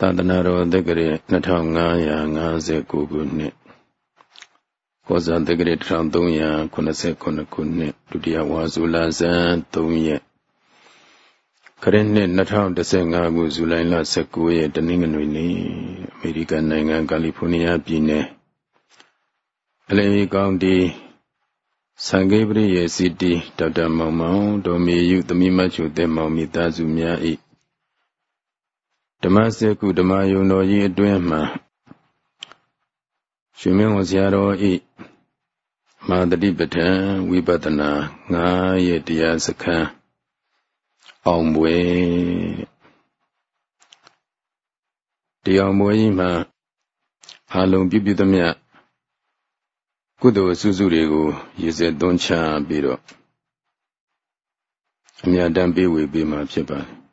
သာသနာတော်တက္ကရာ2559ခုနှစ်ကောဇာတက္ကရာ1389ခုနှစ်ဒုတိယဝါဇူလဇန်3ရက်ခရစ်နှစ်2015ခုဇူလိုင်လ19ရက်တနင်္ဂနွေနေ့အမေရိကန်နိုင်ငံကယ်လီဖိုးနီးယားပြည်နယ်အလင်းကောင်တီဆန်ကေပရိယေစီတီဒေါက်တာမောင်မောင်ဒေါ်မီယုသမီးမချုတဲ့မောင်မိသားစုများ၏ ဓမ္မစကုဓမ္မယုံတော်ကြီးအတွင်းမှရှင်မင်းဝဆရာတော်ဤမာတတိပဋ္ဌံဝိပဿနာငါးရဲ့တရားစခန်းအောင်ပွဲတရားမွေးကြီးမှာအလုံးပြည့်ပြည့်သမျှကုသိုလ်အစုစုတွေကိုရည်စက်သွန်းချပြီးတော့အမြတ်တမ်းပေးဝေပေးမှာဖြစ်ပါတယ်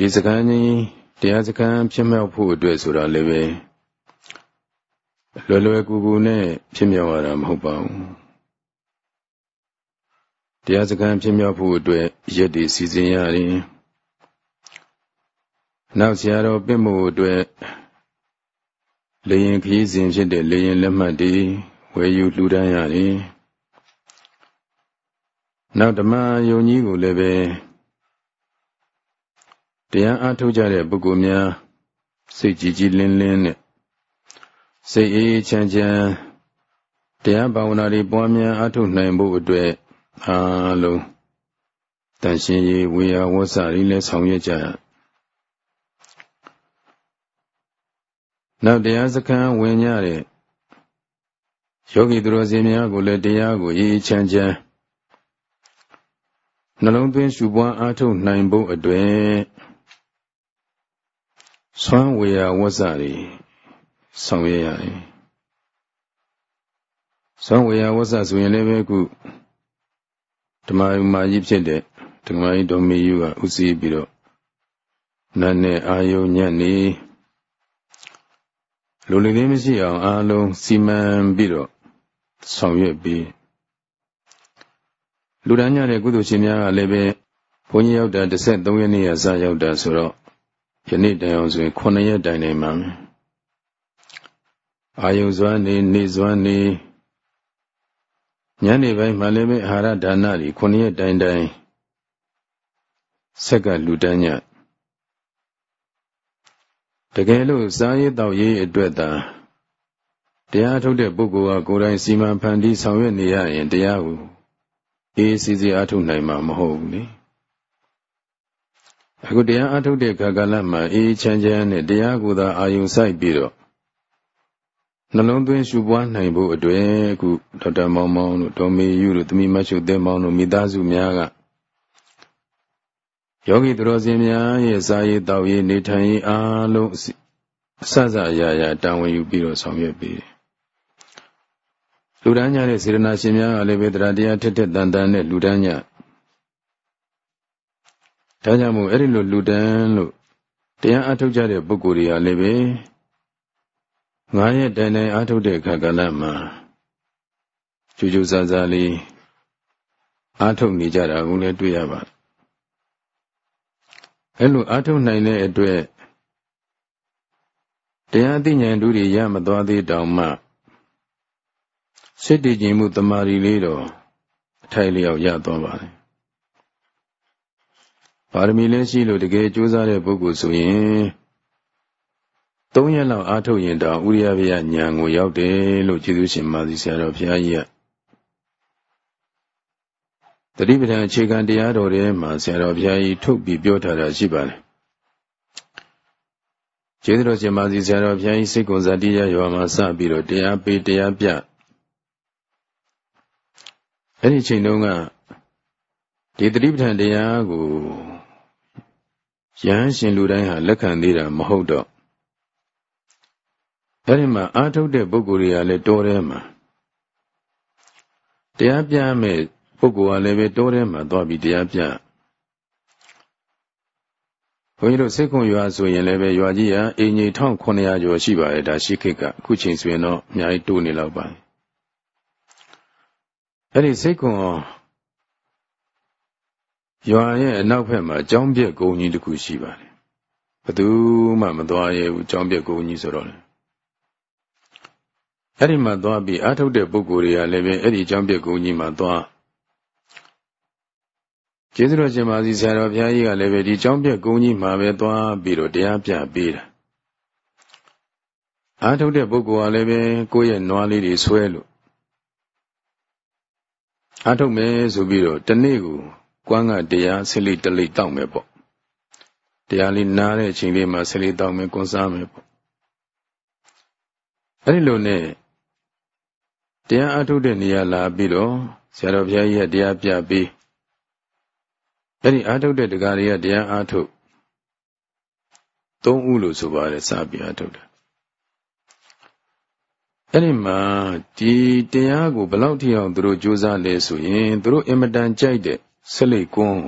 ဒီစကားကြီးတရားစကားဖြစ်မြောက်ဖို့အတွက်ဆိုတာလည်းပဲလွယ်လွယ်ကူကူနဲ့ဖြစ်မြောက်ရတာမဟုတ်ပါဘူးတရားစကားဖြစ်မြောက်ဖို့အတွက်ရက်တည်စီစဉ်ရတယ်နောက်ဆရာတော်ပြင့်မှုအတွက်လေရင်ခရီးစဉ်ဖြစ်တဲ့လေရင်လက်မှတ်တွေဝယ်ယူလှူဒန်းရတယ်နောက်ဓမ္မယုံကြီးကိုလည်းပဲ တရားအားထုတ်ကြတဲ့ပုဂ္ဂိုလ်များစိတ်ကြည်ကြည်လင်းလင်းနဲ့စိတ်အေးချမ်းချမ်းတရားဘာဝနာတွေပွားများအားထုတ်နိုင်ဖို့အတွက်အားလုံးတန်ရှင်ရေးဝေယဝဆရီလည်းဆောင်ရွက်ကြရနောက်တရားစခန်းဝင်ကြတဲ့ယောဂီသူတော်စင်များကိုလည်းတရားကိုအေးချမ်းချမ်းနှလုံးသွင်းရှုပွားအားထုတ်နိုင်ဖို့အတွက် ဆွမ်းဝေယဝဇ္ဇတွေဆောင်ရရတယ်ဆွမ်းဝေယဝဇ္ဇဆိုရင်လည်းပဲခုဓမ္မယုမာကြီးဖြစ်တဲ့ဓမ္မယုတော်မီယူကဥစည်းပြီးတော့နာနဲ့အာယုညက်နေလူလူလေးမရှိအောင်အားလုံးစီမံပြီးတော့ဆောင်ရွက်ပြီးလူဒန်းညတဲ့ကုသိုလ်ရှင်များကလည်းပဲဘုန်းကြီးရောက်တာ13ရက်နေ့ရစရောက်တာဆိုတော့ ယနေ့တိုင်အောင်ဆိုရင်9ရက်တိုင်နေမှာအာယုံစွမ်းနေနေစွမ်းနေညနေပိုင်းမှလည်းပဲအာဟာရဒါနတွေ9ရက်တိုင်တိုင်ဆက်ကလူတန်းညတကယ်လို့စားရေးတောက်ရေးအတွက်သာတရားထုတ်တဲ့ပုဂ္ဂိုလ်ကကိုယ်တိုင်စီမံဖန်တီးဆောင်ရွက်နေရရင်တရားကိုအေးစီစီအားထုတ်နိုင်မှာမဟုတ်ဘူးလေ အခုတရားအထုတ်တဲ့ခါကာလမှာအေးချမ်းချမ်းနဲ့တရားကိုသာအာယုံစိုက်ပြီးတော့နှလုံးသွင်းရှုပွားနိုင်ဖို့အတွက်အခုဒေါက်တာမောင်မောင်တို့ဒေါ်မေယူတို့သမီးမချုသဲမောင်တို့မိသားစုများကယောဂီသူတော်စင်များရဲ့စာရေးတောက်ရေးနေထိုင်ရေးအားလုံးအစစအရာရာတာဝန်ယူပြီးတော့ဆောင်ရွက်ပြီးလူဒန်းကြတဲ့စေရနာရှင်များကလည်းပဲတရားတရားထက်ထက်တန်တန်နဲ့လူဒန်းကြ ဒါကြောင့်မို့အဲ့ဒီလိုလူတန်းလို့တရားအထုတ်ကြတဲ့ပုဂ္ဂိုလ်တွေကလည်းပဲငါးရက်တိုင်တိုင်အထုတ်တဲ့အခါကလည်းမှာကျူးကျူးဆာဆာလေးအထုတ်နေကြတာကိုလည်းတွေ့ရပါအဲ့လိုအထုတ်နိုင်တဲ့အတွက်တရားသိဉာဏ်တို့တွေရမသွားသေးတောင်မှစိတ်တည်ခြင်းမှုတမာရီလေးတော့အထိုက်လျောက်ရသွားပါတယ် ပါရမီလည်းရှိလို့တကယ်ကြိုးစားတဲ့ပုဂ္ဂိုလ်ဆိုရင်သုံးရက်လောက်အားထုတ်ရင်တော့ဥရိယဗျာဉာဏ်ကိုရောက်တယ်လို့ကျေးဇူးရှင်မာသီဆရာတော်ဘုရားကြီးကတတိပဒံအခြေခံတရားတော်ထဲမှာဆရာတော်ဘုရားကြီးထုတ်ပြီးပြောထားတာရှိပါတယ်ကျေးဇူးတော်ရှင်မာသီဆရာတော်ဘုရားကြီးစိတ်ကုန်ဇာတိယရွာမှာစပြီးတော့တရားပေးတရားပြအဲ့ဒီချိန်တုန်းကဒီတတိပဋ္ဌာန်တရားကို ယဟန်ရှင်လူတိုင်းဟာလက်ခံသေးတာမဟုတ်တော့အဲဒီမှာအာထုတ်တဲ့ပုဂ္ဂိုလ်တွေကလည်းတောထဲမှာတရားပြမဲ့ပုဂ္ဂိုလ်ကလည်းပဲတောထဲမှာသွားပြီးတရားပြဘုန်းကြီးတို့စိတ်ခွန်ရွာဆိုရင်လည်းပဲရွာကြီးဟာအင်ကြီး1900ကျော်ရှိပါတယ်ဒါရှိခိတ်ကအခုချိန်ဆိုရင်တော့အများကြီးတိုးနေလောက်ပါတယ်အဲ့ဒီစိတ်ခွန် ရွာရဲ့အနောက်ဘက်မှာကျောင်းပြက်ကုန်းကြီးတစ်ခုရှိပါတယ်သူမှမသွားရဘူးကြောင်းပြက်ကိုကြီးဆိုတော့လေအဲ့ဒီမှာသွားပြီးအာထုတ်တဲ့ပုဂ္ဂိုလ်တွေကလည်းပဲအဲ့ဒီကြောင်းပြက်ကိုကြီးမှာသွားကျေးဇူးတော်ရှင်ပါစီဆရာတော်ဘုရားကြီးကလည်းပဲဒီကြောင်းပြက်ကိုကြီးမှာပဲသွားပြီးတော့တရားပြပေးတာအာထုတ်တဲ့ပုဂ္ဂိုလ်ကလည်းပဲကိုယ့်ရဲ့နွားလေးတွေဆွဲလို့အာထုတ်မယ်ဆိုပြီးတော့တနေ့ကို ကွမ်းကတရားဆလိတလိတောက်မယ်ပေါ့တရားလေးနားတဲ့အချိန်လေးမှာဆလိတောက်မယ်ကွန်စားမယ်ပေါ့အဲ့ဒီလိုနဲ့တရားအထုတ်တဲ့နေရာလာပြီးတော့ဆရာတော်ဘုရားကြီးကတရားပြပြီးအဲ့ဒီအထုတ်တဲ့တရားတွေကတရားအထုတ်သုံးဦးလို့ဆိုပါတယ်စပြီးအထုတ်တယ်အဲ့ဒီမှာဒီတရားကိုဘလောက်ထိအောင်သူတို့ကြိုးစားလဲဆိုရင်သူတို့အင်မတန်ကြိုက်တဲ့ ဆက်လိတ်ကွန်း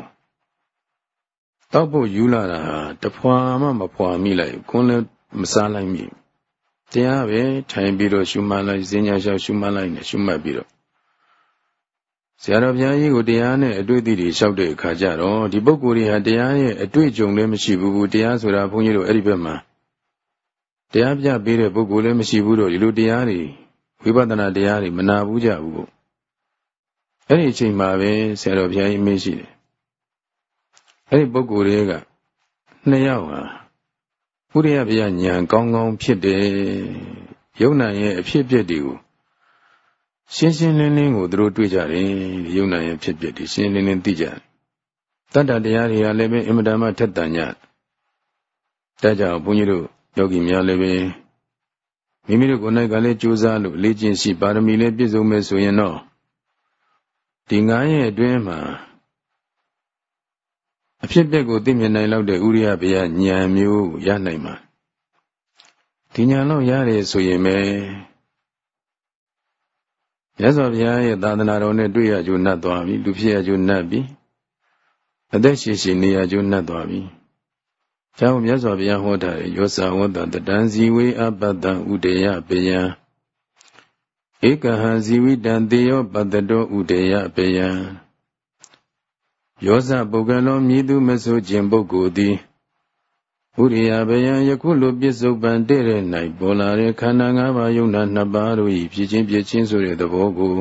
တောက်ဖို့ယူလာတာဟာတဖွာမှမဖွာမိလိုက်ကွန်းလည်းမစားလိုက်မိတရားပဲထိုင်ပြီးတော့ရှုမှတ်လိုက်ဈဉ္ညာလျှောက်ရှုမှတ်လိုက်နဲ့ရှုမှတ်ပြီးတော့ဆရာတော်ဘုရားကြီးကိုတရားနဲ့အတွေ့အထိတွေလျှောက်တဲ့အခါကျတော့ဒီပုဂ္ဂိုလ်တွေဟာတရားရဲ့အတွေ့အကြုံလည်းမရှိဘူးတရားဆိုတာဘုန်းကြီးတို့အဲ့ဒီဘက်မှာတရားပြပေးတဲ့ပုဂ္ဂိုလ်လည်းမရှိဘူးတော့ဒီလိုတရားတွေဝိပဿနာတရားတွေမနာဘူးကြဘူးပေါ့ အဲ့ဒီအချိန်မှာပဲဆရာတော်ဘုရားကြီးမေးရှိတယ်အဲ့ဒီပုဂ္ဂိုလ်တွေကနှစ်ယောက်ဟာဥရိယဘုရားဉာဏ်ကောင်းကောင်းဖြစ်တယ်ယုံနာရဲ့အဖြစ်အပျက်တွေကိုရှင်းရှင်းလင်းလင်းကိုသူတို့တွေ့ကြတယ်ယုံနာရဲ့ဖြစ်ပျက်တွေရှင်းလင်းလင်းသိကြတယ်တတ္တတရားတွေကလည်းပဲအင်မတန်မှထက်တန်ကြဒါကြောင့်ဘုန်းကြီးတို့ယောဂီများလည်းပဲမိမိတို့ကိုယ်၌ကလည်းကြိုးစားလို့လေ့ကျင့်ရှိပါရမီလည်းပြည့်စုံမယ်ဆိုရင်တော့ ဒီငါးရဲ့အတွင်းမှာအဖြစ်အပျက်ကိုသိမြင်နိုင်လောက်တဲ့ဥရိယဘုရားဉာဏ်မျိုးရနိုင်မှာဒီဉာဏ်တော့ရတယ်ဆိုရင်ပဲမြတ်စွာဘုရားရဲ့သာသနာတော်နဲ့တွေ့ရကြုံနှတ်သွားပြီလူဖြစ်ရကြုံနှတ်ပြီအသက်ရှင်ရှင်နေရကြုံနှတ်သွားပြီကျောင်းမြတ်စွာဘုရားဟောတာရောစာဝတ္တတံဇီဝေအပတ္တဥဒေယပယံ ဧကဟံဇီဝိတံတေယောပတ္တတောဥဒေယပယံယောဇပုဂ္ဂလောမြည်သူမဆိုခြင်းပုဂ္ဂိုလ်သည်ဥရိယဘယံယခုလိုပြစ္ဆုတ်ပံတဲ့တဲ့၌ပေါ်လာတဲ့ခန္ဓာ၅ပါးယုံနာနှစ်ပါးတို့၏ဖြစ်ချင်းပြချင်းဆိုတဲ့သဘောကို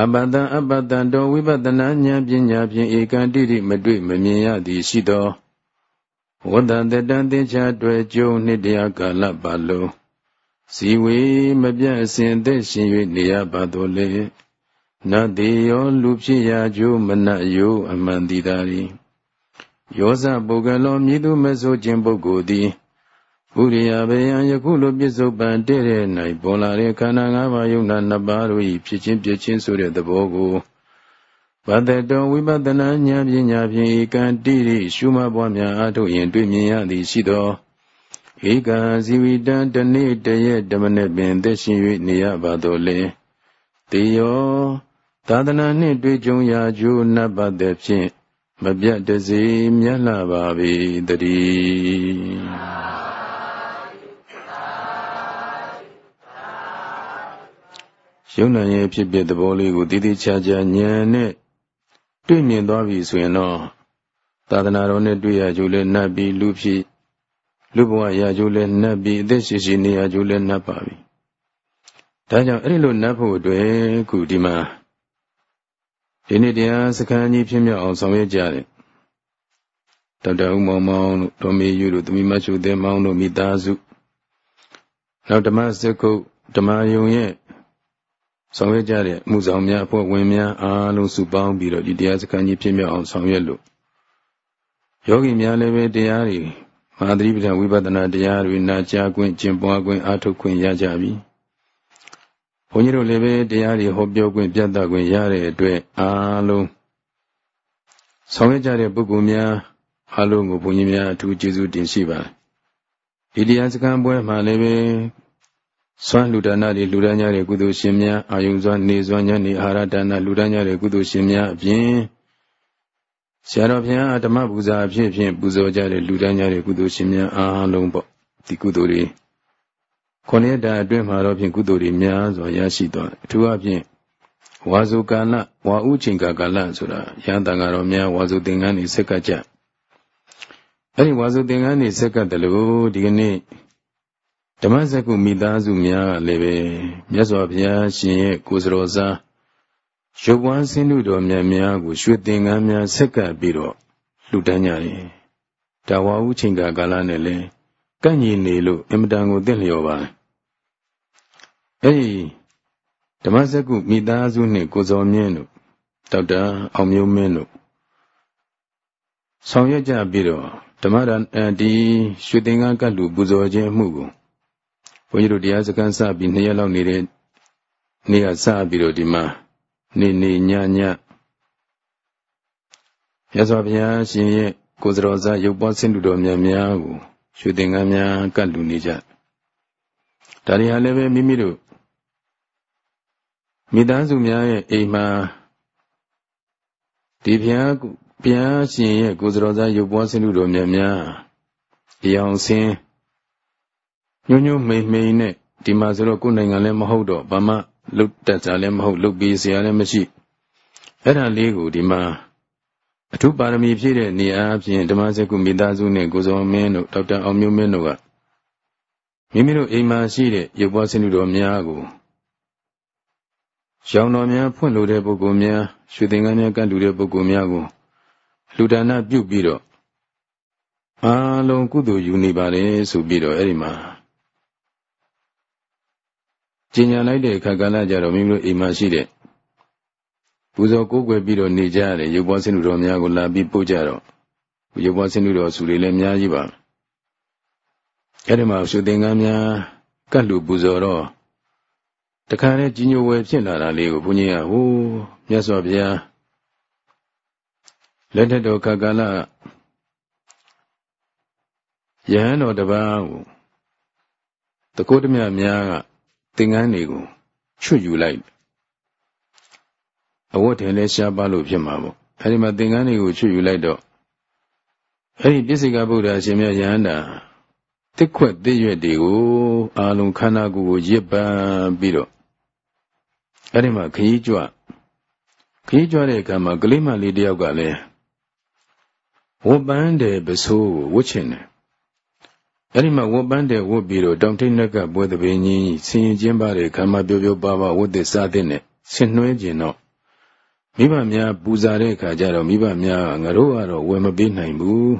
အပတံအပတံတောဝိပဿနာဉာဏ်ပညာဖြင့်ဧကံတိတိမတွေ့မမြင်ရသည်ရှိသောဝတ္တတတံသင်္ချာတွေ့ကြုံနှစ်တရားကာလပါလုံး ဇီဝေမပြတ်အစဉ်သက်ရှင်၍နေရပါတော်လေနတ်တိယောလူဖြစ်ရာကျိုးမနတ်ယောအမှန်တည်သာရီယောဇပုဂ္ဂလောမြည်သူမဆိုခြင်းပုဂ္ဂိုလ်သည်ဘုရိယဘေယံယခုလိုပြစ္ဆုတ်ပံတဲ့တဲ့၌ပေါ်လာတဲ့ခန္ဓာ၅ပါးယုံနာနှစ်ပါးတို့၏ဖြစ်ချင်းပြချင်းဆိုတဲ့သဘောကိုဘဒ္ဒတောဝိပဿနာဉာဏ်ပညာဖြင့်ဧကံတိရိရှုမပွားများအားထုတ်ရင်တွေ့မြင်ရသည်ရှိသော ဧကံဇီဝိတံတနေ့တရက်ဓမ္မနဲ့ပင်သက်ရှင်၍နေရပါတော်လေတေယောသာသနာနှင့်တွေ့ကြုံရာကျိုးနတ်ပတ်တဲ့ဖြင့်မပြတ်တစေမြတ်လာပါပေတည်းယုံနာရဲ့ဖြစ်ဖြစ်သဘောလေးကိုတည်တည်ချာချာဉာဏ်နဲ့တွေ့မြင်သွားပြီဆိုရင်တော့သာသနာတော်နဲ့တွေ့ရကြိုးလဲနှပ်ပြီးလူဖြစ် လူဘဝရကြိုးလဲနှပ်ပြီးအသက်ရှိရှိနေရကြိုးလဲနှပ်ပါပြီဒါကြောင့်အဲ့ဒီလိုနှပ်ဖို့အတွက်ခုဒီမှာဒီနေ့တရားစခန်းကြီးဖြစ်မြောက်အောင်ဆောင်ရွက်ကြတယ်ဒေါက်တာဦးမောင်မောင်တို့ဒေါ်မေယူတို့သမီးမချုသေးမောင်တို့မိသားစုနောက်ဓမ္မစကုတ်ဓမ္မယုံရဲ့ဆောင်ရွက်ကြတဲ့မှုဆောင်များအဖွဲ့ဝင်များအားလုံးစုပေါင်းပြီးတော့ဒီတရားစခန်းကြီးဖြစ်မြောက်အောင်ဆောင်ရွက်လို့ယောဂီများလည်းပဲတရားတွေ မဟာသတိပဋ္ဌာန်ဝိပဿနာတရားတွေနာကြားခွင့်ကျင့်ပွားခွင့်အားထုတ်ခွင့်ရကြပြီ။ဘုန်းကြီးတို့လည်းပဲတရားတွေဟောပြောခွင့်ပြသခွင့်ရတဲ့အတွက်အားလုံးဆောင်ရွက်ကြတဲ့ပုဂ္ဂိုလ်များအားလုံးကိုဘုန်းကြီးများအထူးကျေးဇူးတင်ရှိပါတယ်ဒီတရားစခန်းပွဲမှာလည်းပဲစွမ်းလူဒါနတွေလူဒန်းကြတဲ့ကုသိုလ်ရှင်များအာယုံစွမ်းနေစွမ်းညနေအာဟာရဒါနလူဒန်းကြတဲ့ကုသိုလ်ရှင်များအပြင် ဆရာတော်ဘုရားဓမ္မပူဇာအဖြစ်ဖြင့်ပူဇော်ကြတဲ့လူဒန်းကြတဲ့ကုသိုလ်ရှင်များအားလုံးပေါ့ဒီကုသိုလ်တွေခုနှစ်တာအတွင်းမှာတော့ဖြင့်ကုသိုလ်တွေများစွာရရှိသွားတယ်အထူးအဖြင့်ဝါစုကာလဝါဥချိန်ကာကာလဆိုတာရဟန်းတန်ဃာတော်များဝါစုသင်္ကန်းတွေဆက်ကကြအဲ့ဒီဝါစုသင်္ကန်းနေဆက်ကပ်တယ်လို့ဒီကနေ့ဓမ္မစကုမိသားစုများလည်းပဲမြတ်စွာဘုရားရှင်ရဲ့ကိုယ်စတော်စား ရုပ်ဝမ်းဆင်းတုတော်မြတ်များကိုရွှေသင်္ကန်းများဆက်ကပ်ပြီးတော့လှူဒန်းကြတယ်။ဒါဝါဟုချိန်ကာလနဲ့လည်းကန့်ညီနေလို့အင်မတန်ကိုသိလျော်ပါအဲဒီဓမ္မစကုမိသားစုနှင့်ကိုစောမြင့်တို့ဒေါက်တာအောင်မျိုးမင်းတို့ဆောင်ရွက်ကြပြီးတော့ဓမ္မရဒီရွှေသင်္ကန်းကတ်လူပူဇော်ခြင်းမှုကိုဘုန်းကြီးတို့တရားစခန်းစပြီးနှစ်ရက်လောက်နေတဲ့နေ့ကစပြီးတော့ဒီမှာ နေနေညညရသော်ဘုရားရှင်ရဲ့ကိုယ်တော်စားရုပ်ပွားဆင်းတုတော်မြတ်များကိုရွှေသင်္ကန်းများကတ်လူနေကြဒါတွေဟာလည်းပဲမိမိတို့မိသားစုများရဲ့အိမ်မှာဒီဘုရားဘုရားရှင်ရဲ့ကိုယ်တော်သားရုပ်ပွားဆင်းတုတော်မြတ်များအယောင်ဆင်းညွညွမိမ့်မိန်နဲ့ဒီမှာဆိုတော့ကိုယ်နိုင်ငံလည်းမဟုတ်တော့ဘာမှ လုတ်တက်ကြလည်းမဟုတ်လုတ်ပြီးစရာလည်းမရှိအဲ့ဒါလေးကိုဒီမှာအထုပါရမီဖြည့်တဲ့နေရာအပြင်ဓမ္မစကုမိသားစုနဲ့ကိုစောမင်းတို့ဒေါက်တာအောင်မျိုးမင်းတို့ကမိမိတို့အိမ်မှာရှိတဲ့ရုပ်ပွားဆင်းရဲတော်များကိုရောင်တော်များဖွင့်လို့တဲ့ပုဂ္ဂိုလ်များရွှေသင်္ကန်းများကတ်လူတဲ့ပုဂ္ဂိုလ်များကိုလူဒါနပြုပြီးတော့အားလုံးကုသိုလ်ယူနေပါတယ်ဆိုပြီးတော့အဲ့ဒီမှာ ကျင်ညာလိုက်တဲ့အခါကလည်းကြတော့မိမိတို့အိမ်မှာရှိတဲ့ပူဇော်ကိုးကွယ်ပြီးတော့နေကြရတယ်ရုပ်ပွားဆင်းလူတော်များကိုလာပြီးပို့ကြတော့ရုပ်ပွားဆင်းလူတော်စုတွေလည်းအများကြီးပါအဲ့ဒီမှာရှုသင်္ကန်းများကတ်လူပူဇော်တော့တခါနဲ့ကြီးညိုဝယ်ဖြစ်လာတာလေးကိုဘုန်းကြီးကဟိုးမြတ်စွာဘုရားလက်ထက်တော်ခက္ကလယဟန်တော်တပားကိုတကုတ်တမြများက သင်္ကန်းတွေကိုချွတ်ယူလိုက်အဝတ်ထည်လဲရှားပါလို့ဖြစ်မှာပေါ့အဲဒီမှာသင်္ကန်းတွေကိုချွတ်ယူလိုက်တော့အဲဒီပြစ္ဆေကဗုဒ္ဓရှင်မြတ်ယဟန္တာတစ်ခွက်တစ်ရွက်တွေကိုအာလုံးခန္ဓာကိုယ်ကိုရစ်ပန်းပြီးတော့အဲဒီမှာခရီးကြွခရီးကြွတဲ့အခါမှာကလေးမလေးတယောက်ကလည်းဝတ်ပန်းတယ်ပစိုးကိုဝတ်ချင်တယ် အဲ့ဒီမှာဝတ်ပန်းတယ်ဝတ်ပြီးတော့တောင်ထိပ်နှက်ကပွဲတပင်းကြီးဆင်ရင်ကျင်းပါတဲ့ခါမှပြောပြောပါပါဝတ်တဲ့စားတဲ့နဲ့ဆင်နှွှဲကျင်တော့မိဘများပူဇာတဲ့အခါကျတော့မိဘများငါတို့ကတော့ဝယ်မပေးနိုင်ဘူး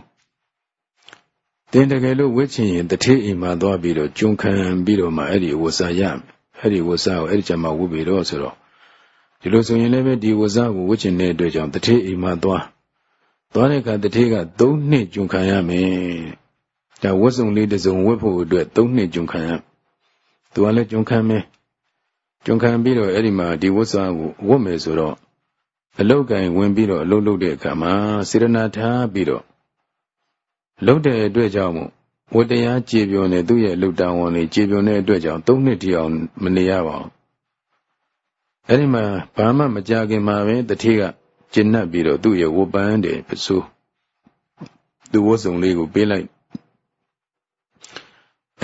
တင်တကယ်လို့ဝတ်ချင်ရင်တထေးအိမ်မှာသွားပြီးတော့ကျွန်းခံပြီးတော့မှအဲ့ဒီဝတ်စားရမယ်အဲ့ဒီဝတ်စားကိုအဲ့ဒီကျမှဝတ်ပြီးတော့ဆိုတော့ဒီလိုဆိုရင်လည်းပဲဒီဝတ်စားကိုဝတ်ချင်တဲ့အတွက်ကြောင့်တထေးအိမ်မှာသွားသွားတဲ့အခါတထေးက၃နှစ်ကျွန်းခံရမယ် ဒါဝတ်စုံလေးတစ်စုံဝတ်ဖို့အတွက်၃နှစ်ကျွန်းခံရသူကလည်းကျွန်းခံမယ်ကျွန်းခံပြီးတော့အဲ့ဒီမှာဒီဝတ်စားကိုဝတ်မယ်ဆိုတော့အလုတ်ကင်ဝင်ပြီးတော့အလုတ်လုပ်တဲ့အခါမှာစေရနာထားပြီးတော့လုတ်တဲ့အတွက်ကြောင့်မို့ဝတ္တရားကြည်ပြောနေသူ့ရဲ့လုတ်တောင်းဝန်လေးကြည်ပြောတဲ့အတွက်ကြောင့်၃နှစ်တိအောင်မနေရပါဘူးအဲ့ဒီမှာဘာမှမကြခင်မှာပဲတတိကကျင့်납ပြီးတော့သူ့ရဲ့ဝပန်းတယ်ပစိုးသူဝတ်စုံလေးကိုပေးလိုက်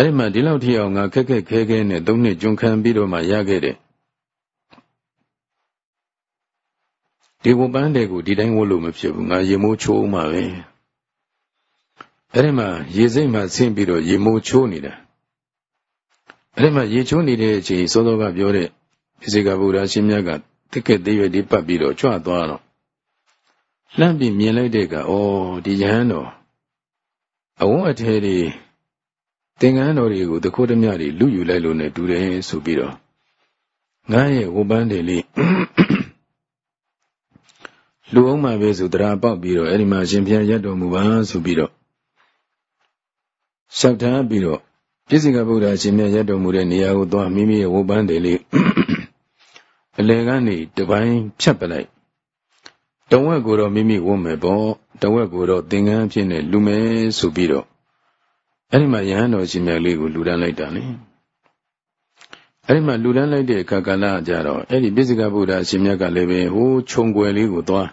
အဲ့ဒီမှာဒီလောက်ထိအောင်ငါခက်ခက်ခဲခဲနဲ့သုံးနှစ်ကျွန်းခံပြီးတော့မှရခဲ့တယ်ဒီဝပန်းတွေကိုဒီတိုင်းဝတ်လို့မဖြစ်ဘူးငါရေမိုးချိုးမှပဲအဲ့ဒီမှာရေစိတ်မှဆင်းပြီးတော့ရေမိုးချိုးနေတာအဲ့ဒီမှာရေချိုးနေတဲ့အချိန်စောစောကပြောတဲ့ဣဇေကဗုဒ္ဓရှင်မြတ်ကတစ်ကက်သေးရွယ်ဒီပတ်ပြီးတော့ကြွသွားတော့လှမ်းပြီးမြင်လိုက်တဲ့ကဩဒီယဟန်တော်အဝန်းအထဲတွေ သင်္ကန်းတော်တွေကိုတခိုးတမျှတွေလူယူလိုက်လို့ ਨੇ တူတယ်ဆိုပြီးတော့ငါရဲ့ဝပန်းတယ်လေးလူအောင်မှပဲဆိုတရားပေါက်ပြီးတော့အဲ့ဒီမှာရှင်ဘုရားရတ်တော်မူပါဆိုပြီးတော့လျှောက်ထားပြီးတော့ပြည့်စုံကဗုဒ္ဓရှင်မြတ်ရတ်တော်မူတဲ့နေရာကိုသွားမိမိရဲ့ဝပန်းတယ်လေးအလယ်ကနေတပိုင်းဖြတ်ပလိုက်တဝက်ကိုတော့မိမိဝတ်မယ်ပေါ့တဝက်ကိုတော့သင်္ကန်းဖြစ်နေလူမယ်ဆိုပြီးတော့ အဲ့ဒီမှာယဟန်တော်ရှင်မြတ်လေးကိုလူဒန်းလိုက်တာလေအဲ့ဒီမှာလူဒန်းလိုက်တဲ့အခါကလည်းကြတော့အဲ့ဒီပိစိကဗုဒ္ဓရှင်မြတ်ကလည်းပဲဟိုးခြုံွယ်လေးကိုသွား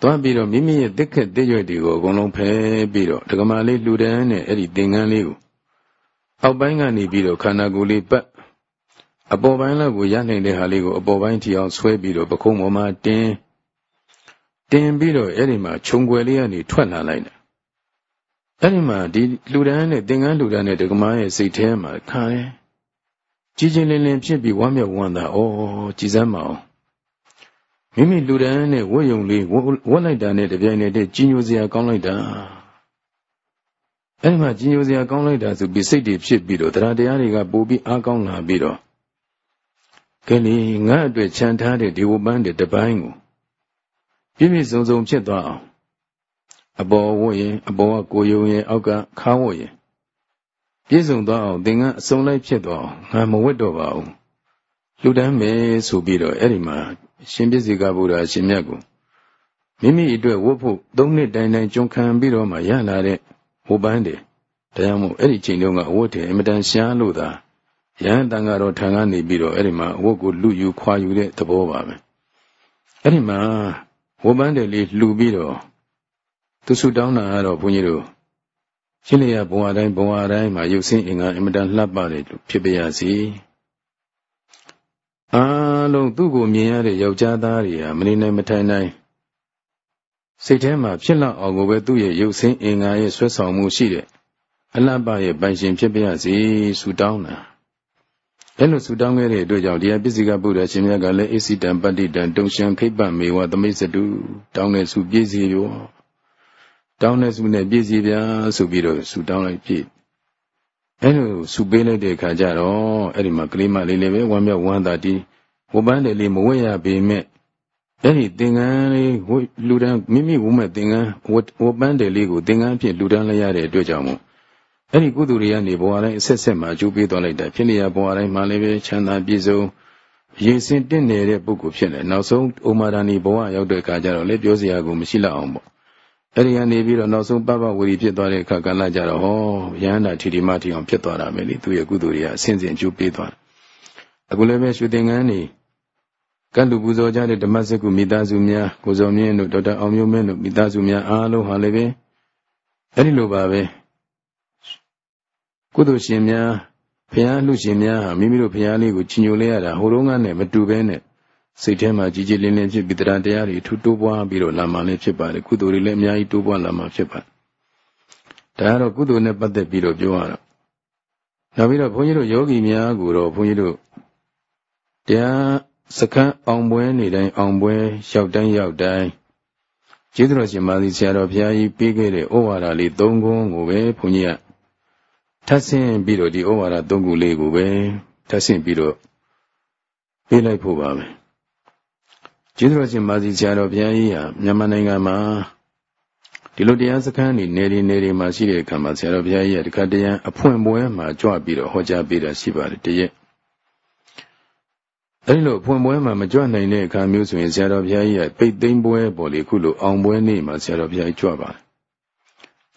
သွားပြီးတော့မိမိရဲ့တစ်ခက်တစ်ရွက်တွေကိုအကုန်လုံးဖယ်ပြီးတော့ဒကမာလေးလူဒန်းနဲ့အဲ့ဒီသင်္ကန်းလေးကိုအောက်ပိုင်းကနေပြီးတော့ခန္ဓာကိုယ်လေးပတ်အပေါ်ပိုင်းလောက်ကိုရနိုင်တဲ့ဟာလေးကိုအပေါ်ပိုင်းထီအောင်ဆွဲပြီးတော့ပခုံးပေါ်မှာတင်းတင်ပြီးတော့အဲ့ဒီမှာခြုံွယ်လေးကနေထွက်လာလိုက်တယ် အဲ့ဒီမှာဒီလူဒန်းနဲ့သင်္ကန်းလူဒန်းနဲ့ဒကမားရဲ့စိတ်ထဲမှာခါတယ်ကြီးကြီးလင်းလင်းဖြစ်ပြီးဝမ်းမြောက်ဝမ်းသာဩကြည်စမ်းမအောင်မိမိလူဒန်းနဲ့ဝတ်ယုံလေးဝတ်လိုက်တာနဲ့တပြိုင်နက်တည်းကြီးညိုစရာကောင်းလိုက်တာအဲ့ဒီမှာကြီးညိုစရာကောင်းလိုက်တာဆိုပြီးစိတ်တွေဖြစ်ပြီးတော့တရားတရားတွေကပိုပြီးအားကောင်းလာပြီးတော့ကဲလေငါ့အတွက်ခြံထားတဲ့ဒီဝပန်းတဲ့တပိုင်းကိုပြည့်ပြည့်စုံစုံဖြစ်သွားအောင် အပေါ်ဝတ်ရင်အပေါ်ကကိုယုံရင်အောက်ကခါဝတ်ရင်ပြည့်စုံသွားအောင်သင်္ကန်းအစုံလိုက်ဖြစ်သွားအောင်ငါမဝတ်တော့ပါဘူးလူတန်းမယ်ဆိုပြီးတော့အဲ့ဒီမှာရှင်ပြည့်စေကဗုဒ္ဓရှင်မြတ်ကိုမိမိအတွက်ဝတ်ဖို့သုံးနှစ်တိုင်တိုင်ကြုံခံပြီးတော့မှရလာတဲ့ဟိုပန်းတယ်တရားမို့အဲ့ဒီချိန်တုန်းကအဝတ်တယ်အမတန်ရှားလို့သာရဟန်းတန်ကတော့ထံကနေပြီးတော့အဲ့ဒီမှာအဝတ်ကိုလူယူခွာယူတဲ့သဘောပါပဲအဲ့ဒီမှာဝတ်ပန်းတယ်လေးလှူပြီးတော့ သူဆုတောင်းတာကတော့ဘုန်းကြီးတို့ရှင်းလျာဘဝတိုင်းဘဝတိုင်းမှာရုပ်ဆင်းအင်္ဂါအင်မတန်လှပတယ်လို့ဖြစ်ပါရစေအားလုံးသူ့ကိုမြင်ရတဲ့ယောက်ျားသားတွေဟာမနေနိုင်မထိုင်နိုင်စိတ်ထဲမှာဖြစ်လောက်အောင်ကိုပဲသူ့ရဲ့ရုပ်ဆင်းအင်္ဂါရဲ့ဆွဲဆောင်မှုရှိတဲ့အလှပရဲ့ပိုင်ရှင်ဖြစ်ပါရစေဆုတောင်းတာအဲ့လိုဆုတောင်းခဲ့တဲ့အတွက်ကြောင့်တရားပစ္စည်းကဗုဒ္ဓရှင်မြတ်ကလည်းအစိတံပတ္တိတံတုံရှံခိပ္ပမေဝသမိစတုတောင်းတဲ့ဆုပြည့်စီရော တောင်းတဲ့ဆုနဲ့ပြည့်စီဗျာဆိုပြီးတော့ဆုတောင်းလိုက်ပြည့်အဲ့လိုဆုပေးလိုက်တဲ့အခါကျတော့အဲ့ဒီမှာကလေးမလေးလေးပဲဝမ်းမြောက်ဝမ်းသာတီးဝပန်းတယ်လေးမဝဲရပေမဲ့အဲ့ဒီသင်္ကန်းလေးလူတန်းမိမိဝုမဲ့သင်္ကန်းဝပန်းတယ်လေးကိုသင်္ကန်းဖြင့်လူတန်းလိုက်ရတဲ့အတွက်ကြောင့်မို့အဲ့ဒီကုသိုလ်တွေကနေဘဝတိုင်းအဆက်ဆက်မှာအကျိုးပေးသွားလိုက်တာဖြစ်နေရဘဝတိုင်းမှာလည်းပဲချမ်းသာပြည့်စုံရေစင်တင့်နေတဲ့ပုဂ္ဂိုလ်ဖြစ်နေနောက်ဆုံးအိုမာဒာနီဘဝရောက်တဲ့အခါကျတော့လေပြောစရာကိုမရှိလောက်အောင်ပေါ့ အဲ့ဒီကနေပြီးတော့နောက်ဆုံးပပဝီဖြစ်သွားတဲ့အခါကလည်းကြတော့ဟောရဟန္တာထီထီမထီအောင်ဖြစ်သွားတာပဲလေသူရဲ့ကုသိုလ်တွေကအစဉ်စဉ်အကျိုးပေးသွားတယ်အခုလည်းပဲရွှေသင်္ကန်းနေကတ်လူပူဇော်ကြတဲ့ဓမ္မစကုမိသားစုများကိုဇော်မြင့်တို့ဒေါက်တာအောင်မျိုးမင်းတို့မိသားစုများအားလုံးဟာလည်းပဲအဲ့ဒီလိုပါပဲကုသိုလ်ရှင်များဘုရားလူရှင်များဟာမိမိတို့ဘုရားလေးကိုချီညိုလဲရတာဟိုတုန်းကနဲ့မတူဘဲနဲ့ စိတ်ထဲမှာကြီးကြီးလင်းလင်းဖြစ်ပြီးတရားတရားတွေထူတိုးပွားပြီးတော့လာမှလည်းဖြစ်ပါတယ်ကုသိုလ်တွေလည်းအများကြီးတိုးပွားလာမှဖြစ်ပါတယ်ဒါကတော့ကုသိုလ်နဲ့ပတ်သက်ပြီးတော့ပြောရတာနောက်ပြီးတော့ဘုန်းကြီးတို့ယောဂီများကိုတော့ဘုန်းကြီးတို့တရားစခန်းအောင်ပွဲနေတိုင်းအောင်ပွဲရောက်တိုင်းရောက်တိုင်းကျေးဇူးတော်ရှင်မာသီဆရာတော်ဘုရားကြီးပေးခဲ့တဲ့ဩဝါဒလေး၃ခုကိုပဲဘုန်းကြီးကထပ်ဆင့်ပြီးတော့ဒီဩဝါဒ၃ခုလေးကိုပဲထပ်ဆင့်ပြီးတော့ပေးလိုက်ဖို့ပါပဲ ကျေးဇူးတော်ရှင်မာစီဆရာတော်ဘုရားကြီးဟာမြန်မာနိုင်ငံမှာဒီလိုတရားစခန်းနေနေနေနေမှာရှိတဲ့အခါမှာဆရာတော်ဘုရားကြီးကတခါတရံအဖွင့်ပွဲမှာကြွပြီးတော့ဟောကြားပေးတာရှိပါတယ်တရက်အဲဒီလိုဖွင့်ပွဲမှာမကြွနိုင်တဲ့အခါမျိုးဆိုရင်ဆရာတော်ဘုရားကြီးကပိတ်သိမ်းပွဲပေါ်လေခုလိုအောင်ပွဲနေ့မှာဆရာတော်ဘုရားကြီးကြွပါတယ်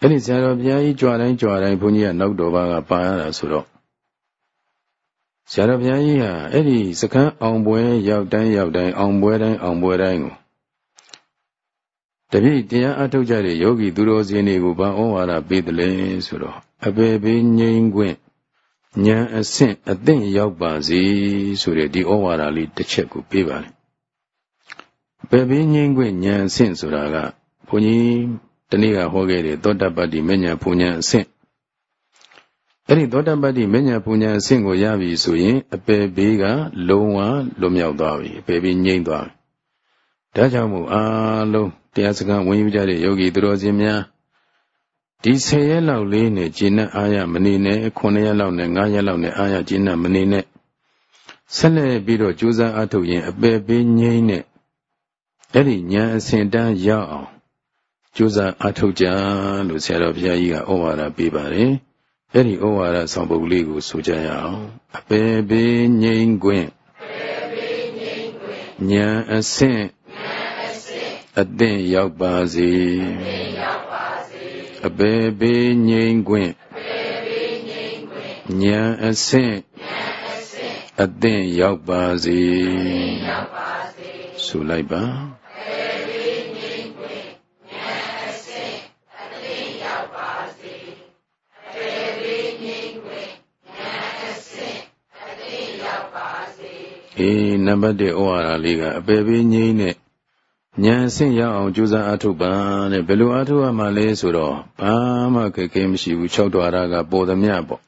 အဲဒီဆရာတော်ဘုရားကြီးကြွတိုင်းကြွတိုင်းဘုန်းကြီးကနောက်တော်ဘာကပါရတာဆိုတော့ ဆရာတော်ဘုရားကြီးဟာအဲ့ဒီစကန်းအောင်ပွဲရောက်တိုင်းရောက်တိုင်းအောင်ပွဲတိုင်းအောင်ပွဲတိုင်းကိုတပည့်တရားအထုတ်ကြတဲ့ယောဂီသူတော်စင်တွေကိုဘာဩဝါဒပေးတယ်လဲဆိုတော့အပေပေငြိမ်းခွင့်ဉာဏ်အဆင့်အသင့်ရောက်ပါစေဆိုတဲ့ဒီဩဝါဒလေးတစ်ချက်ကိုပေးပါတယ်အပေပေငြိမ်းခွင့်ဉာဏ်အဆင့်ဆိုတာကဘုန်းကြီးတနေ့ကဟောခဲ့တဲ့သောတပတ္တိမဉ္ဇဉ်ဘုံဉာဏ်အဆင့် အဲ့ဒီသောတပတ္တိမဉ္ဇဉ်ပူညာအဆင့်ကိုရပြီဆိုရင်အပေဘေးကလုံးဝလွတ်မြောက်သွားပြီအပေဘေးငြိမ့်သွားပြီဒါကြောင့်မို့အားလုံးတရားစကားဝင်ယူကြတဲ့ယောဂီသူတော်စင်များဒီ10ရက်လောက်လေးနဲ့ကျင့်တဲ့အာရမနေနဲ့9ရက်လောက်နဲ့9ရက်လောက်နဲ့အာရကျင့်တဲ့မနေနဲ့ဆက်လက်ပြီးတော့ကြိုးစားအားထုတ်ရင်အပေဘေးငြိမ့်နဲ့အဲ့ဒီဉာဏ်အစဉ်တန်းရောက်အောင်ကြိုးစားအားထုတ်ကြလို့ဆရာတော်ဘုရားကြီးကဩဝါဒပေးပါတယ် အဲ့ဒီဩဝါဒဆောင်ပုဒ်လေးကိုဆိုကြရအောင်အပေပေငြိမ်ခွင့်ဉာဏ်အဆင့်အသင့်ရောက်ပါစေအပေပေငြိမ်ခွင့်ဉာဏ်အဆင့်အသင့်ရောက်ပါစေဆိုလိုက်ပါ အေးနံပါတ်1ဩဝါဒလေးကအပေပေးငိမ့်နဲ့ဉာဏ်ဆင့်ရအောင်ကြိုးစားအားထုတ်ပါတဲ့ဘယ်လိုအားထုတ်ရမှာလဲဆိုတော့ဘာမှခက်ခဲမရှိဘူး၆တွာရကပေါ်သမျှပေါ့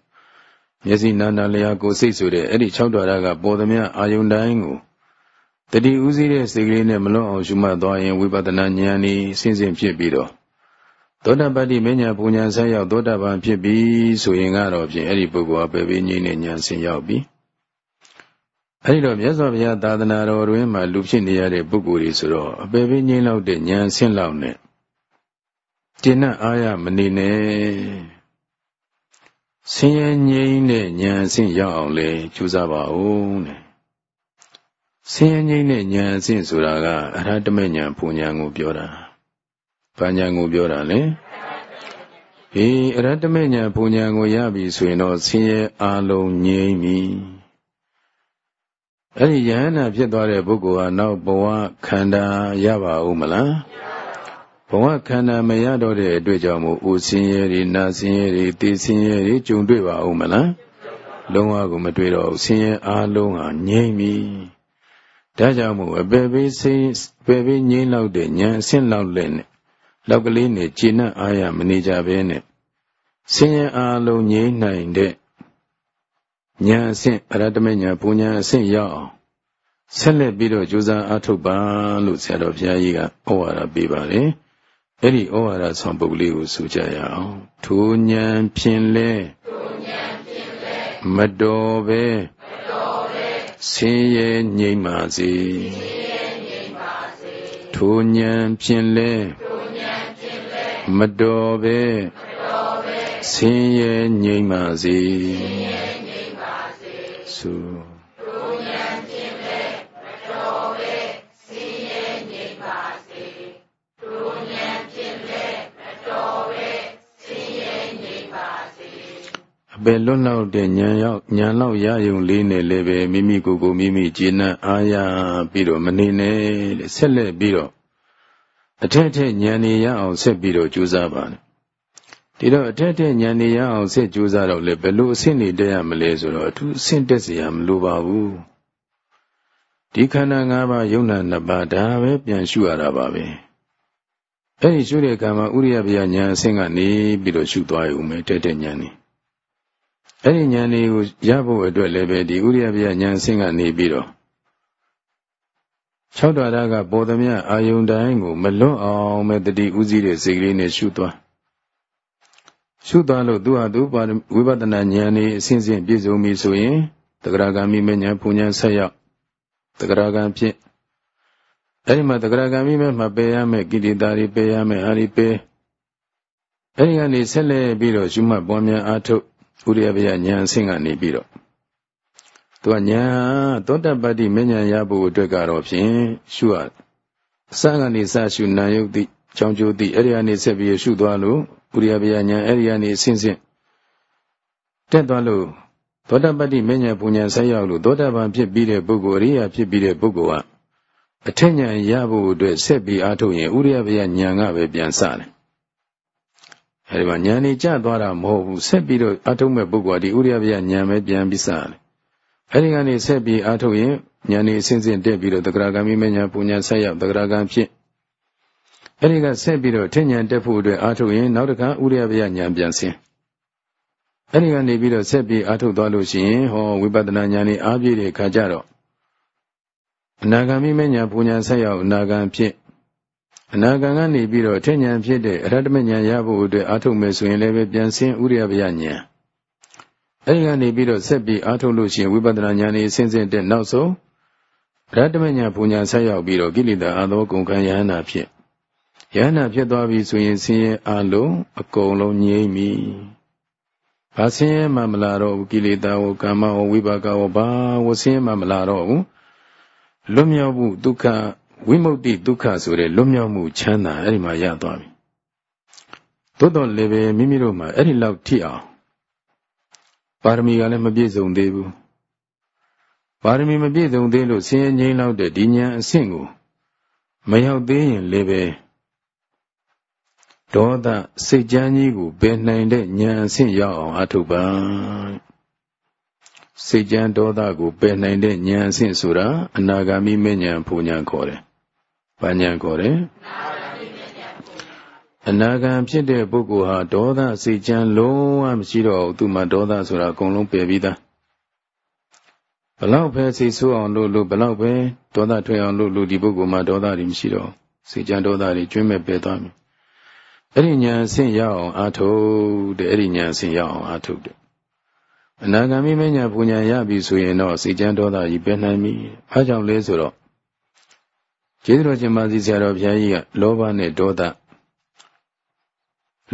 မျက်စိနာနာလျာကိုစိတ်ဆိုတဲ့အဲ့ဒီ၆တွာရကပေါ်သမျှအာယုန်တိုင်းကိုတတိဥစည်းတဲ့စိတ်ကလေးနဲ့မလွတ်အောင်ရှုမှတ်သွားရင်ဝိပဿနာဉာဏ်ဤစဉ်စဉ်ဖြစ်ပြီးတော့သောတာပတ္တိမညာပူညာဆက်ရောက်သောတာပန်ဖြစ်ပြီဆိုရင်ကတော့ဖြင့်အဲ့ဒီပုဂ္ဂိုလ်အပေပေးငြိမ့်တဲ့ဉာဏ်ဆင်ရောက်ပြီ အဲဒီတော့မြတ်စွာဘုရားသာသနာတော်တွင်မှာလူဖြစ်နေရတဲ့ပုဂ္ဂိုလ်တွေဆိုတော့အပေပေးငြိမ့်လောက်တဲ့ဉာဏ်ဆင့်လောက်နဲ့ကျင့်တ်အားရမနေနဲ့ဆင်းရဲငြိမ်းတဲ့ဉာဏ်ဆင့်ရောက်အောင်လေကြိုးစားပါဦးတဲ့ဆင်းရဲငြိမ်းတဲ့ဉာဏ်ဆင့်ဆိုတာကအရဟတမေဉာဏ်ပူညာကိုပြောတာဘာဉာဏ်ကိုပြောတာလဲဒီအရဟတမေဉာဏ်ပူညာကိုရပြီဆိုရင်တော့ဆင်းရဲအလုံးငြိမ်းပြီ အဲ့ဒီယဟနာဖြစ်သွားတဲ့ပုဂ္ဂိုလ်ဟာနောက်ဘဝခန္ဓာရပါဦးမလားဘဝခန္ဓာမရတော့တဲ့အတွက်ကြောင့်မို့ဦးစင်းရဲတွေနာစင်းရဲတွေသိစင်းရဲတွေကြုံတွေ့ပါဦးမလားလုံးဝကိုမတွေ့တော့ဆင်းရဲအားလုံးဟာငြိမ့်ပြီဒါကြောင့်မို့အပေပေးစိတ်ပေပေးငြိမ့်လောက်တဲ့ဉာဏ်အဆင့်လောက်လက်နဲ့လောက်ကလေးနဲ့ခြေနဲ့အားရမနေကြဘဲနဲ့ဆင်းရဲအားလုံးငြိမ့်နိုင်တဲ့ ဉာဏ်အဆင့်အရတမေဉာဏ်ပူဉာဏ်အဆင့်ရောက်အောင်ဆက်လက်ပြီးတော့ကြိုးစားအားထုတ်ပါလို့ဆရာတော်ဘုရားကြီးကဩဝါဒပေးပါတယ်။အဲ့ဒီဩဝါဒဆောင်ပုဒ်လေးကိုဆိုကြရအောင်။ထိုဉာဏ်ဖြင့်လဲမတော်ပဲဆင်းရဲငြိမ့်ပါစေထိုဉာဏ်ဖြင့်လဲမတော်ပဲဆင်းရဲငြိမ့်ပါစေ သုတို့ဉာဏ်ဖြင့်လဲမတော်ပဲဆင်းရဲငြိမ့်ပါစေတို့ဉာဏ်ဖြင့်လဲမတော်ပဲဆင်းရဲငြိမ့်ပါစေအပယ်လွတ်လောက်တဲ့ဉာဏ်ရောက်ဉာဏ်လောက်ရယုံလေးနဲ့လည်းပဲမိမိကိုယ်ကိုမိမိကျေနပ်အားရပြီးတော့မနေနဲ့တဲ့ဆက်လက်ပြီးတော့အထက်ထက်ဉာဏ်နေရအောင်ဆက်ပြီးတော့ကြိုးစားပါနဲ့ ဒီတော့အထက်ထက်ဉာဏ်နေရအောင်စစ်ကြိုးစားတော့လေဘယ်လိုအဆင့်နေတက်ရမလဲဆိုတော့အထူးအဆင့်တက်စရာမလိုပါဘူးဒီခန္ဓာ၅ပါးယုံနာနှစ်ပါးဒါပဲပြန်ရှုရတာပါပဲအဲ့ဒီရှုတဲ့အခါမှာဥရိယဗျာဉာဏ်အဆင့်ကနေပြီးတော့ရှုသွားရုံပဲတက်တဲ့ဉာဏ်နေအဲ့ဒီဉာဏ်လေးကိုရဖို့အတွက်လည်းပဲဒီဥရိယဗျာဉာဏ်အဆင့်ကနေပြီးတော့၆တော်ရကပေါ်သမျှအာယုန်တိုင်းကိုမလွတ်အောင်ပဲတတိဥစည်းတဲ့စိတ်ကလေးနဲ့ရှုသွား ရှုသွားလို့သူဟာသူဝိပဿနာဉာဏ်นี่အစဉ်စဉ်ပြည့်စုံပြီဆိုရင်တဂရဂံမိမဉဏ်ပူဉဏ်ဆက်ရောက်တဂရဂံဖြစ်အဲ့ဒီမှာတဂရဂံမိမဲ့မှာပယ်ရမယ်ကိလေသာတွေပယ်ရမယ်အာရိပယ်အဲ့ဒီကနေဆက်လက်ပြီးတော့ရှုမှတ်ပွားများအားထုတ်ဥရိယဗျာဉာဏ်အဆင့်ကနေပြီးတော့သူကညာသောတပတ္တိမဉဏ်ရဖို့အတွက်ကတော့ဖြင့်ရှုရအစကနေစရှုနာယုတ်တိကြောင်းကျိုးတိအဲ့ဒီကနေဆက်ပြီးရှုသွားလို့ ပုရိယဗျာညာအဲ့ဒီကနေဆင်းဆင်းတက်သွားလို့သောတပတ္တိမဉဏ်ပူဉဏ်ဆက်ရောက်လို့သောတာပန်ဖြစ်ပြီးတဲ့ပုဂ္ဂိုလ်အရိယာဖြစ်ပြီးတဲ့ပုဂ္ဂိုလ်ကအထက်ဉာဏ်ရဖို့အတွက်ဆက်ပြီးအားထုတ်ရင်ဥရိယဗျာညာကပဲပြန်စတယ်အဲဒီမှာဉာဏ်นี่ကျသွားတာမဟုတ်ဘူးဆက်ပြီးတော့အားထုတ်မဲ့ပုဂ္ဂိုလ်ကဒီဥရိယဗျာညာပဲပြန်ပြီးစတယ်အဲဒီကနေဆက်ပြီးအားထုတ်ရင်ဉာဏ်นี่အစဉ်စဉ်တက်ပြီးတော့သက္ကရာဂမိမဉဏ်ပူဉဏ်ဆက်ရောက်သက္ကရာဂံဖြစ် အဲဒီကဆက်ပြီးတော့ထဉဏ်တက်ဖို့အတွက်အားထုတ်ရင်နောက်တစ်ခါဥရိယဗျာဉာဏ်ပြန်ဆင်းအဲဒီကနေပြီးတော့ဆက်ပြီးအားထုတ်သွားလို့ရှိရင်ဟောဝိပဿနာဉာဏ်นี่အားပြည့်တဲ့ခါကျတော့အနာဂံမိမဉဏ်ပူဉဏ်ဆက်ရောက်အနာဂံဖြစ်အနာဂံကနေပြီးတော့ထဉဏ်ဖြစ်တဲ့အရဟတမဉဏ်ရဖို့အတွက်အားထုတ်မယ်ဆိုရင်လည်းပြန်ဆင်းဥရိယဗျာဉာဏ်အဲဒီကနေပြီးတော့ဆက်ပြီးအားထုတ်လို့ရှိရင်ဝိပဿနာဉာဏ်นี่အစဉ်စဉ်တဲ့နောက်ဆုံးရတ္တမဉာဏ်ပူဉာဏ်ဆက်ရောက်ပြီးတော့ကိလေသာအသောကုန်ခံယဟနာဖြစ် ယဟနာဖြစ်သွားပြီဆိုရင်ဆင်းရဲအလုံးအကုန်လုံးငြိမ့်ပြီ။ဘာဆင်းရဲမှမလာတော့ဘူးကိလေသာဝကာမဝဝိပါကဝဘာဝဆင်းရဲမှမလာတော့ဘူး။လွတ်မြောက်မှုဒုက္ခဝိမု ക്തി ဒုက္ခဆိုတဲ့လွတ်မြောက်မှုချမ်းသာအဲ့ဒီမှာရသွားပြီ။သို့တော်လည်းပဲမိမိတို့မှာအဲ့ဒီလောက်ထိအောင်ပါရမီကလည်းမပြည့်စုံသေးဘူးပါရမီမပြည့်စုံသေးလို့ဆင်းရဲငြိမ်းလောက်တဲ့ဒီဉာဏ်အဆင့်ကိုမရောက်သေးရင်လည်းပဲ ဒေါသစိတ်ကြမ်းကြီးကိုပယ်နိုင်တဲ့ဉာဏ်အဆင့်ရောက်အောင်အထုပါစိတ်ကြမ်းဒေါသကိုပယ်နိုင်တဲ့ဉာဏ်အဆင့်ဆိုတာအနာဂါမိမဉာဏ်ဖူဉာဏ်ခေါ်တယ်။ဘာညာခေါ်တယ်အနာဂံဖြစ်တဲ့ပုဂ္ဂိုလ်ဟာဒေါသစိတ်ချမ်းလုံးဝမရှိတော့ဘူးသူမှဒေါသဆိုတာအကုန်လုံးပယ်ပြီးသားဘလောက်ပဲစိတ်ဆိုးအောင်လို့လို့ဘလောက်ပဲဒေါသထွက်အောင်လို့လို့ဒီပုဂ္ဂိုလ်မှာဒေါသတွေမရှိတော့စိတ်ချမ်းဒေါသတွေကျွမ်းမဲ့ပယ်သွားပြီ အဲ့ဒီညာအဆင့်ရအောင်အာထုတ်တဲ့အဲ့ဒီညာအဆင့်ရအောင်အာထုတ်တဲ့အနာဂမ်မဉ္ဇဉ်ပူညာရပြီဆိုရင်တော့စိတ်ချမ်းဒေါသကြီးပယ်နိုင်ပြီအားကြောင့်လဲဆိုတော့ကျေးဇူးတော်ရှင်ပါစီဆရာတော်ဘုရားကြီးကလောဘနဲ့ဒေါသ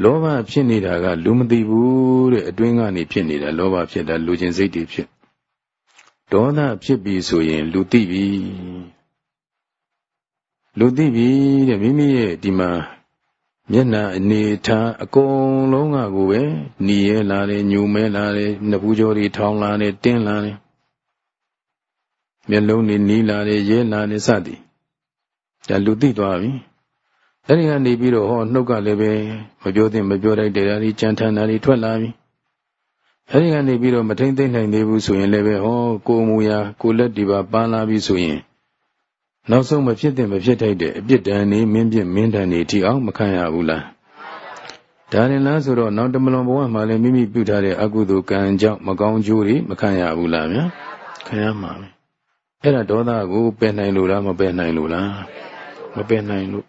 လောဘဖြစ်နေတာကလူမသိဘူးတဲ့အတွင်းကနေဖြစ်နေတာလောဘဖြစ်တာလူချင်းစိတ်တွေဖြစ်ဒေါသဖြစ်ပြီဆိုရင် လူသိပြီလူသိပြီတဲ့မိမိရဲ့ဒီမှာ မျက်နှာအနေထားအကုန်လုံးကကိုပဲหนีရဲလာတယ်ညူမဲလာတယ်နှစ်ဘူးကြောတွေထောင်းလာတယ်တင်းလာတယ်မျက်လုံးတွေနီးလာတယ်ရဲလာတယ်စသည်ဒါလူသိသွားပြီအဲ့ဒီကနေပြီးတော့ဟောနှုတ်ကလည်းပဲမပြောသင့်မပြောလိုက်တဲ့ဓာတ်ကြံထန်တာတွေထွက်လာပြီအဲ့ဒီကနေပြီးတော့မထိမ့်သိမ့်နိုင်သေးဘူးဆိုရင်လည်းပဲဟောကိုမူရာကိုလက်ဒီပါပန်းလာပြီဆိုရင် နောက်ဆုံးမဖြစ်တဲ့မဖြစ်ထိုက်တဲ့အပြစ်ဒဏ်နေမင်းပြစ်မင်းဒဏ်နေထိအောင်မခံရဘူးလားဒါရင်လားဆိုတော့နောက်တမလွန်ဘဝမှာလည်းမိမိပြုထားတဲ့အကုသိုလ်ကံကြောင့်မကောင်းကျိုးတွေမခံရဘူးလားဗျာခံရမှာပဲအဲ့ဒါဒေါသကိုပယ်နိုင်လို့လားမပယ်နိုင်လို့လားမပယ်နိုင်လို့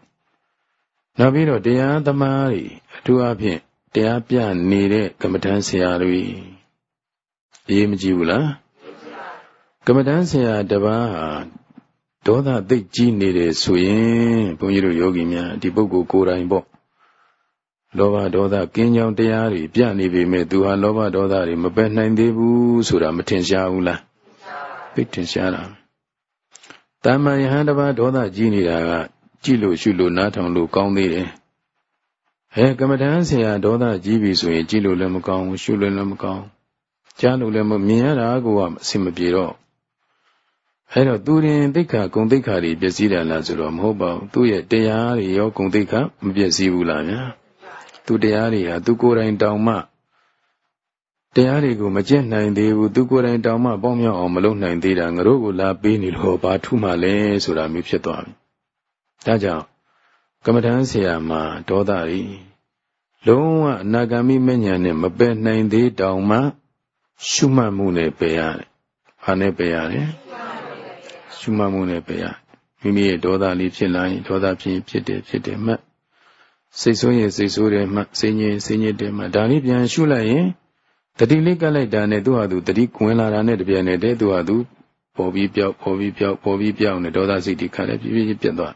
နောက်ပြီးတော့တရားသမားတွေအထူးအဖြင့်တရားပြနေတဲ့ကမ္မဋ္ဌာန်းဆရာတွေအေးမကြည့်ဘူးလားကမ္မဋ္ဌာန်းဆရာတပါးဟာ ဒေါသသိကြီးနေတယ်ဆိုရင်ဘုန်းကြီးတို့ယောဂီများဒီပုဂ္ဂိုလ်ကိုယ်တိုင်ပေါ့လောဘဒေါသကင်းကြောင်တရားတွေပြနေပေမဲ့သူဟာလောဘဒေါသတွေမပယ်နိုင်သေးဘူးဆိုတာမထင်ရှားဘူးလားသိထင်ရှားတာတာမန်ယဟန်တပါးဒေါသကြီးနေတာကကြည့်လို့ရှုလို့နားထောင်လို့ကောင်းသေးတယ်အဲကမ္မဋ္ဌာန်းဆရာဒေါသကြီးပြီဆိုရင်ကြည့်လို့လည်းမကောင်းဘူးရှုလို့လည်းမကောင်းကြားလို့လည်းမမြင်ရတာကိုကအဆင်မပြေတော့ အဲတော့သူရင်သိက္ခာဂုံသိက္ခာတွေပျက်စီးတယ်လားဆိုတော့မဟုတ်ပါဘူးသူ့ရဲ့တရားတွေရောဂုံသိက္ခာမပျက်စီးဘူးလားဗျာသူတရားတွေဟာသူကိုယ်တိုင်တောင်မှတရားတွေကိုမကျင့်နိုင်သေးဘူးသူကိုယ်တိုင်တောင်မှပေါင်းမြောက်အောင်မလုပ်နိုင်သေးတာငါတို့ကိုလာပေးနေလို့ဘာထူးမှလဲဆိုတာမျိုးဖြစ်သွားပြီဒါကြောင့်ကမ္မဋ္ဌာန်းဆရာမှာဒေါသရီလုံးဝအနာဂါမိမဉ္ဇဉ်နဲ့မပယ်နိုင်သေးတောင်မှရှုမှတ်မှုနဲ့ပယ်ရတယ်။ဘာနဲ့ပယ်ရလဲ။ ရှုမှတ်မှုနဲ့ပယ်ရမိမိရဲ့ဒေါသလေးဖြစ်လာရင်ဒေါသဖြစ်ဖြစ်တယ်ဖြစ်တယ်မှတ်စိတ်ဆိုးရင်စိတ်ဆိုးတယ်မှစိတ်ငြိမ်စိတ်ညစ်တယ်မှဒါလေးပြန်ရှုလိုက်ရင်တတိလေးကပ်လိုက်တာနဲ့သူ့ဟာသူတတိကွင်းလာတာနဲ့တပြိုင်နက်တည်းသူ့ဟာသူပေါ်ပြီးပြောက်ပေါ်ပြီးပြောက်ပေါ်ပြီးပြောက်နေဒေါသစိတ်တွေခါလည်းပြပြပြတ်သွား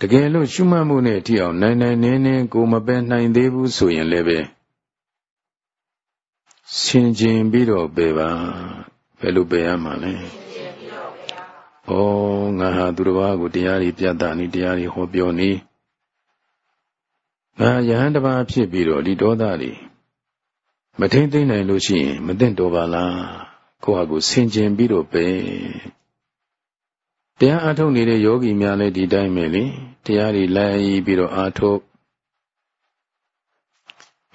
တကယ်လို့ရှုမှတ်မှုနဲ့အထီအောင်နိုင်နိုင်နေနေကိုမပယ်နိုင်သေးဘူးဆိုရင်လည်းပဲဆင်ခြင်ပြီးတော့ပယ်ပါဘယ်လိုပယ်ရမှာလဲ ဩငါဟာသူတစ်ပါးကိုတရားတွေပြတ်တာနေတရားတွေဟောပြောနေငါယဟန်တစ်ပါးဖြစ်ပြီးတော့ဒီဒေါသတွေမထိမ့်သိမ့်နိုင်လို့ရှိရင်မသိမ့်တော်ပါလားကိုယ့်ဟာကိုဆင်ခြင်ပြီးတော့ပယ်တရားအထုတ်နေတဲ့ယောဂီများလည်းဒီတိုင်းပဲလေတရားတွေလိုက်ပြီးတော့အာထုတ်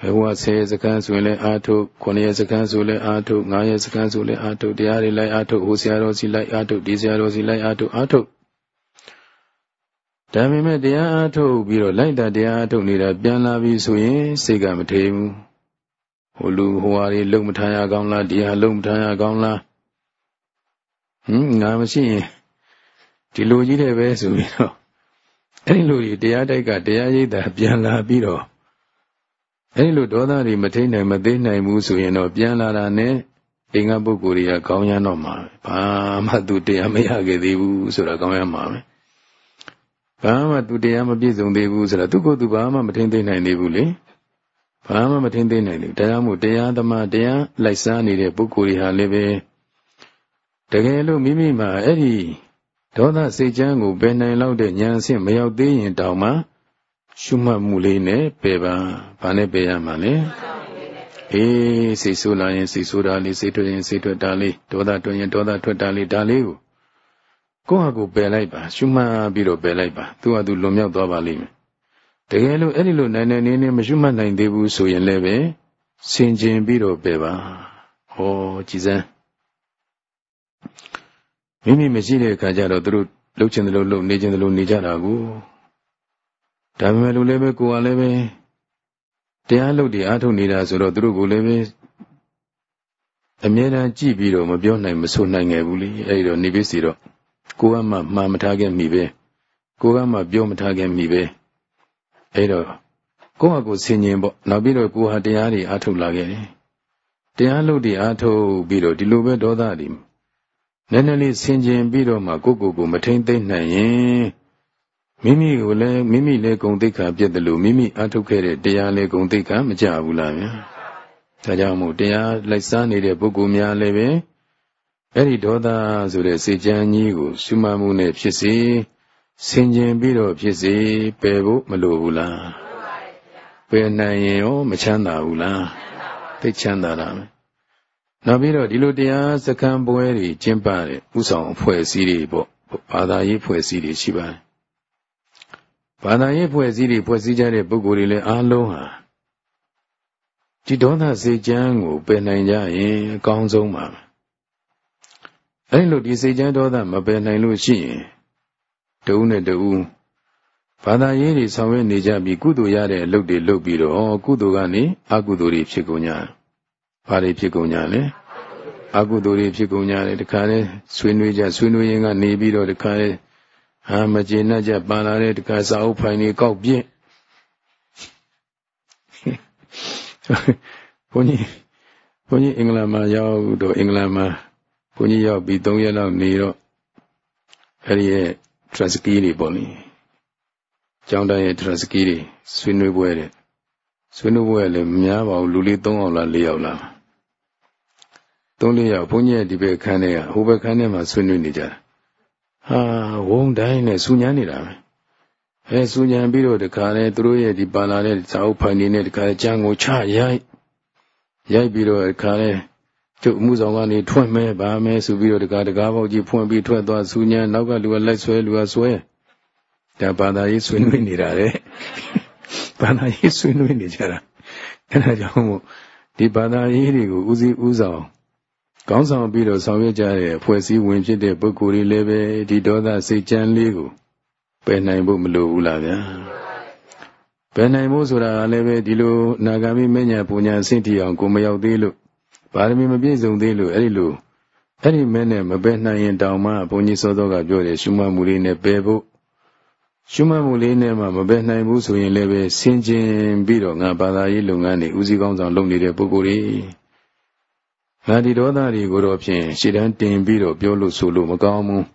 ဘဝ10စကန်းဆိုရင်လည်းအာထုတ်9ရက်စကန်းဆိုလည်းအာထုတ်9ရက်စကန်းဆိုလည်းအာထုတ်တရားတွေလိုက်အာထုတ်ဟိုဆရာတော်စီလိုက်အာထုတ်ဒီဆရာတော်စီလိုက်အာထုတ်အာထုတ်ဒါပေမဲ့တရားအာထုတ်ပြီးတော့လိုက်တာတရားအာထုတ်နေတာပြန်လာပြီဆိုရင်စိတ်ကမထေဘူးဟိုလူဟိုဟာတွေလုံမထားရကောင်းလားဒီဟာလုံမထားရကောင်းလားဟင်ငါမရှိရင်ဒီလိုကြီးတယ်ပဲဆိုပြီးတော့အဲ့ဒီလိုကြီးတရားတိုက်ကတရားရိပ်တာပြန်လာပြီးတော့ အဲ့ဒီလိုဒေါသတွေမထိန်နိုင်မသိနိုင်ဘူးဆိုရင်တော့ပြန်လာတာနဲ့အင်္ဂပုဂ္ဂိုလ်တွေကကောင်းရတော့မှာဘာမှသူတရားမရခဲ့သေးဘူးဆိုတာကောင်းရမှာပဲဘာမှသူတရားမပြည့်စုံသေးဘူးဆိုတာသူကသူဘာမှမထိန်သိနိုင်သေးဘူးလေဘာမှမထိန်သိနိုင်သေးဘူးတရားမှုတရားသမားတရားလိုက်စားနေတဲ့ပုဂ္ဂိုလ်တွေဟာလည်းပဲတကယ်လို့မိမိမှာအဲ့ဒီဒေါသစိတ်ချမ်းကိုပယ်နိုင်လောက်တဲ့ဉာဏ်အဆင့်မရောက်သေးရင်တောင်မှ ရှုမှတ်မှုလေးနဲ့ပယ်ပါဘာနဲ့ပယ်ရမှာလဲအေးစိတ်ဆိုးလာရင်စိတ်ဆိုးတာလေးစိတ်ထွက်ရင်စိတ်ထွက်တာလေးဒေါသထွက်ရင်ဒေါသထွက်တာလေးဒါလေးကိုကိုယ့်ဟာကိုယ်ပယ်လိုက်ပါ ရှုမှတ်ပြီးတော့ပယ်လိုက်ပါသူ့ဟာသူလွန်မြောက်သွားပါလိမ့်မယ်တကယ်လို့အဲ့ဒီလိုနိုင်နိုင်နေနေမရှုမှတ်နိုင်သေးဘူးဆိုရင်လည်းပဲဆင်ခြင်ပြီးတော့ပယ်ပါဟောကြည်စမ်းမိမိမရှိတဲ့အခါကျတော့သူတို့လှုပ်ချင်တယ်လို့လှုပ်နေချင်တယ်လို့နေကြတာကို ဒါပေမဲ့လို့လည်းပဲကိုယ်ကလည်းပဲတရားလုပ်တွေအားထုတ်နေတာဆိုတော့သူတို့ကိုလည်းပဲအမြဲတမ်းကြည့်ပြီးတော့မပြောနိုင်မဆိုနိုင်ငယ်ဘူးလေအဲဒီတော့နေပြီစီတော့ကိုကမှမှားမထားခဲ့မိပဲကိုကမှပြောမထားခဲ့မိပဲအဲဒီတော့ကိုယ့်ဟာကိုယ်ဆင်ញင်ပေါ့နောက်ပြီးတော့ကိုဟာတရားတွေအားထုတ်လာခဲ့တယ်တရားလုပ်တွေအားထုတ်ပြီးတော့ဒီလိုပဲဒေါသတွေနည်းနည်းလေးဆင်ခြင်ပြီးတော့မှကိုယ့်ကိုယ်ကိုမထိမ့်သိမ့်နိုင်ရင် မိမိကိုလည်းမိမိလည်းဂုံတိတ်ခါပြည့်တယ်လို့မိမိအားထုတ်ခဲ့တဲ့တရားလည်းဂုံတိတ်ခါမကြဘူးလားဗျာဒါကြောင့်မို့တရားလိုက်စားနေတဲ့ပုဂ္ဂိုလ်များလည်းပဲအဲ့ဒီဒေါသဆိုတဲ့စေချမ်းကြီးကိုရှုမှတ်မှုနဲ့ဖြစ်စေဆင်ခြင်ပြီးတော့ဖြစ်စေပယ်ဖို့မလိုဘူးလားပယ်နိုင်ရင်ရောမချမ်းသာဘူးလားသိချမ်းသာတာပဲနောက်ပြီးတော့ဒီလိုတရားစခန်းပွဲတွေကျင်းပတဲ့ဥဆောင်အဖွဲ့အစည်းတွေပေါ့ဘာသာရေးအဖွဲ့အစည်းတွေရှိပါတယ် ဘာသာရေးဖွဲ့စည်းတွေဖွဲ့စည်းကြတဲ့ပုဂ္ဂိုလ်တွေလည်းအားလုံးဟာဒီဒေါသစေချမ်းကိုပယ်နိုင်ကြရင်အကောင်းဆုံးပါအဲဒီလိုဒီစေချမ်းဒေါသမပယ်နိုင်လို့ရှိရင်တဦးနဲ့တဦးဘာသာရေးတွေဆောင်ရွက်နေကြပြီးကုသိုလ်ရတဲ့အလုပ်တွေလုပ်ပြီးတော့ကုသိုလ်ကနေအကုသိုလ်တွေဖြစ်ကုန်ကြဘာတွေဖြစ်ကုန်ကြလဲအကုသိုလ်တွေဖြစ်ကုန်ကြတယ်တခါလဲဆွေးနွေးကြဆွေးနွေးရင်းကနေပြီးတော့တခါလဲ ဟာမကျေနပ်ကြပန်လာတဲ့တခါစာအုပ်ဖိုင်တွေကောက်ပြင်းဘုန်းကြီးဘုန်းကြီးအင်္ဂလန်မှာရောက်တော့အင်္ဂလန်မှာဘုန်းကြီးရောက်ပြီး၃ရက်လောက်နေတော့အဲ့ဒီရဲ့ transky တွေပေါ့လေကျောင်းတိုင်းရဲ့ transky တွေဆွေးနွေးပွဲတဲ့ဆွေးနွေးပွဲလည်းမများပါဘူးလူလေး၃ယောက်လား၄ယောက်လား၃၄ယောက်ဘုန်းကြီးရဲ့ဒီဘက်ခန်းထဲကဟိုဘက်ခန်းထဲမှာဆွေးနွေးနေကြတာ ဟာဝုံတိုင်းနဲ့စူညမ်းနေတာပဲအဲစူညမ်းပြီးတော့တခါလဲသူတို့ရဲ့ဒီပါလာတဲ့ဇာအုပ်ဖိုင်နေနဲ့တခါလဲကြံကိုချရိုက်ရိုက်ပြီးတော့တခါလဲကျုပ်အမှုဆောင်ကနေထွက်မဲဗာမဲဆိုပြီးတော့တခါတကားပေါက်ကြီးဖွင့်ပြီးထွက်သွားစူညမ်းနောက်ကလူကလိုက်ဆွဲလူကဆွဲဒါဘာသာရေးဆွေးနွေးနေတာလေဘာသာရေးဆွေးနွေးနေကြတာအဲဒါကြောင့်မို့ဒီဘာသာရေးတွေကိုဦးစီးဦးဆောင် ကောင်းဆောင်ပြီးတော့ဆောင်ရွက်ကြတဲ့အဖွဲ့အစည်းဝင်ဖြစ်တဲ့ပုဂ္ဂိုလ်တွေလည်းပဲဒီဒေါသစိတ်ကြမ်းလေးကိုပယ်နိုင်ဖို့မလိုဘူးလားဗျာပယ်နိုင်ဖို့ဆိုတာကလည်းပဲဒီလိုနာဂာမိမညာပူညာဆင့်တီအောင်ကိုမရောက်သေးလို့ဗာရမီမပြည့်စုံသေးလို့အဲ့ဒီလိုအဲ့ဒီမဲနဲ့မပယ်နိုင်ရင်တောင်မှဘုန်းကြီးစောစောကပြောတယ်ရှုမှတ်မှုလေးနဲ့ပယ်ဖို့ရှုမှတ်မှုလေးနဲ့မှမပယ်နိုင်ဘူးဆိုရင်လည်းပဲဆင်ခြင်ပြီးတော့ငါဘာသာရေးလုပ်ငန်းတွေဦးစီးကောင်းဆောင်လုပ်နေတဲ့ပုဂ္ဂိုလ်တွေ ငါဒီဒေါသတွေကိုတော့ဖြင့်ရှေ့တန်းတင်ပြီးတော့ပြောလို့ဆိုလို့မကောင်းဘူး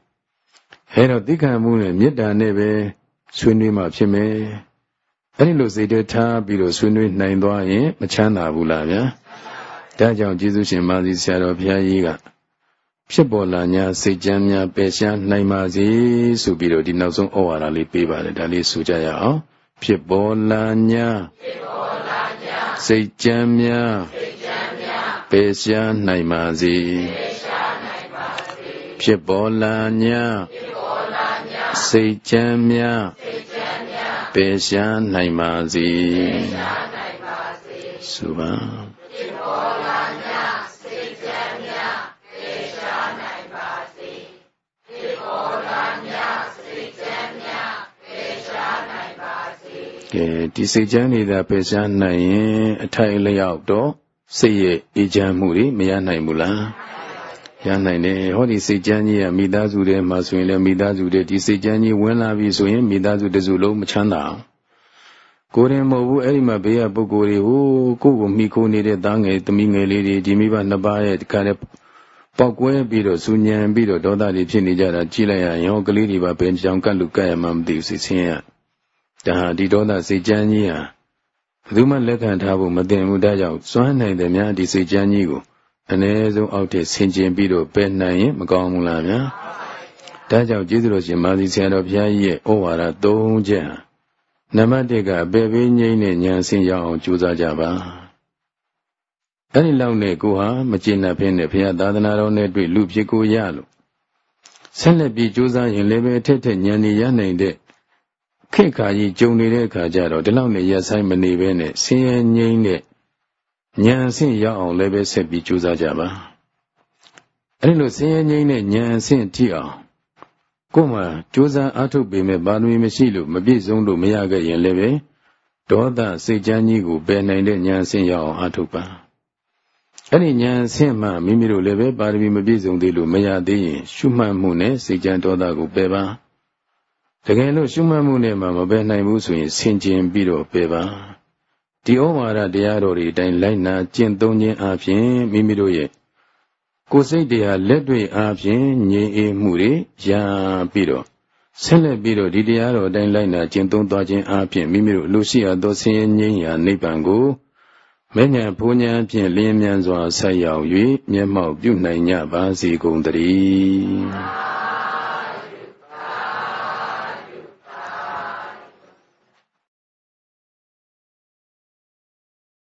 အဲတော့သိခံမှုနဲ့မေတ္တာနဲ့ပဲဆွေးနွေးမှဖြစ်မယ်အဲဒီလိုစိတ်ထဲထားပြီးတော့ဆွေးနွေးနိုင်သွားရင်မချမ်းသာဘူးလားဗျာဒါကြောင့်ကျေးဇူးရှင်မာသီဆရာတော်ဘုရားကြီးကဖြစ်ပေါ်လာ냐စိတ်ကြမ်းများပယ်ရှားနိုင်ပါစေဆိုပြီးတော့ဒီနောက်ဆုံးဩဝါဒလေးပေးပါတယ်ဒါလေးဆိုကြရအောင်ဖြစ်ပေါ်လာ냐စိတ်ကြမ်းများ ပယ်ရှားနိုင်ပါစေဖြစ်ပေါ်လာညာစိတ်ချမ်းများပယ်ရှားနိုင်ပါစေသုဘာဖြစ်ပေါ်လာညာစိတ်ချမ်းများပယ်ရှားနိုင်ပါစေဖြစ်ပေါ်လာညာစိတ်ချမ်းများပယ်ရှားနိုင်ပါစေကဲဒီစိတ်ချမ်းနေတာပယ်ရှားနိုင်ရင်အထိုင်လျောက်တော့ စိတ်ရဲ့အေးချမ်းမှုတွေမရနိုင်ဘူးလားရနိုင်တယ်ဟောဒီစိတ်ကြမ်းကြီးကမိသားစုထဲမှာဆိုရင်လည်းမိသားစုတွေဒီစိတ်ကြမ်းကြီးဝင်လာပြီဆိုရင်မိသားစုတစုလုံးမချမ်းသာအောင်ကိုယ်ရင်မဟုတ်ဘူးအဲ့ဒီမှာဘေးကပုဂ္ဂိုလ်တွေဟိုကိုယ့်ကိုမိခိုးနေတဲ့သားငယ်သမီးငယ်လေးတွေဒီမိဘနှစ်ပါးရဲ့ဒီကနေ့ပေါက်ကွဲပြီးတော့စူညံပြီးတော့ဒေါသတွေဖြစ်နေကြတာကြည့်လိုက်ရရင်ဟောကလေးတွေပါဘယ်ကြောင်ကတ်လူကတ်ရမှမသိဘူးစိတ်ဆင်းရဲဒါဟာဒီဒေါသစိတ်ကြမ်းကြီးဟာ ဘယ်သူမှလက်ခံထားဖို့မတင်ဘူးဒါကြောင့်စွမ်းနိုင်တယ်များဒီစိတ်ကြမ်းကြီးကိုအ ਨੇ ဆုံးအောက်ထည့်ဆင်ကျင်ပြီးတော့ပယ်နိုင်ရင်မကောင်းဘူးလားဗျာဒါကြောင့်ကျေးဇူးတော်ရှင်မာသီဆရာတော်ဘုရားကြီးရဲ့ဩဝါဒ၃ချက်ဟာနံပါတ်၁ကအပေပေးငိမ့်နဲ့ဉာဏ်ဆင်းရောက်အောင်ကြိုးစားကြပါအဲ့ဒီလောက်နဲ့ကိုဟာမကျေနပ်ဖင်းနဲ့ဘုရားသာသနာတော်နဲ့တွေ့လူဖြစ်ကိုရလို့ဆက်လက်ပြီးကြိုးစားရင်လည်းပဲထက်ထက်ဉာဏ်ရနိုင်တဲ့ ခေတ်ခါကြီးကြုံနေတဲ့အခါကျတော့ဒီလောက်နဲ့ရက်ဆိုင်မနေဘဲနဲ့ဆင်းရဲငြိမ်းတဲ့ဉာဏ်အဆင့်ရောက်အောင်လည်းပဲဆက်ပြီးကြိုးစားကြပါအဲဒီလိုဆင်းရဲငြိမ်းတဲ့ဉာဏ်အဆင့်ထိအောင်ကိုယ်မှကြိုးစားအားထုတ်ပေမဲ့ပါရမီမရှိလို့မပြည့်စုံလို့မရခဲ့ရင်လည်းပဲဒေါသစိတ်ကြမ်းကြီးကိုပယ်နိုင်တဲ့ဉာဏ်ဆင့်ရအောင်အားထုတ်ပါအဲ့ဒီဉာဏ်ဆင့်မှမိမိတို့လည်းပဲပါရမီမပြည့်စုံသေးလို့မရသေးရင်ရှုမှတ်မှုနဲ့စိတ်ကြမ်းဒေါသကိုပယ်ပါ တကယ်လို့ရှုမှတ်မှုနဲ့မှမပယ်နိုင်ဘူးဆိုရင်ဆင်ကျင်ပြီးတော့ပယ်ပါဒီဩဝါဒတရားတော်တွေအတိုင်းလိုက်နာကျင့်သုံးခြင်းအပြင်မိမိတို့ရဲ့ကိုယ်စိတ်တရားလက်တွေ့အားဖြင့်ငြိမ်အေးမှုတွေရပြီးတော့ဆက်လက်ပြီးတော့ဒီတရားတော်အတိုင်းလိုက်နာကျင့်သုံးသွားခြင်းအပြင်မိမိတို့လူရှိရသောဆင်းရဲငြိမ်းရာနိဗ္ဗာန်ကိုမဉ္ဇဉ်ဘုံဉဏ်ဖြင့်လင်းမြန်စွာဆက်ရောက်၍မျက်မှောက်ပြုနိုင်ကြပါစေကုန်သတည်း